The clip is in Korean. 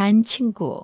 반 친구.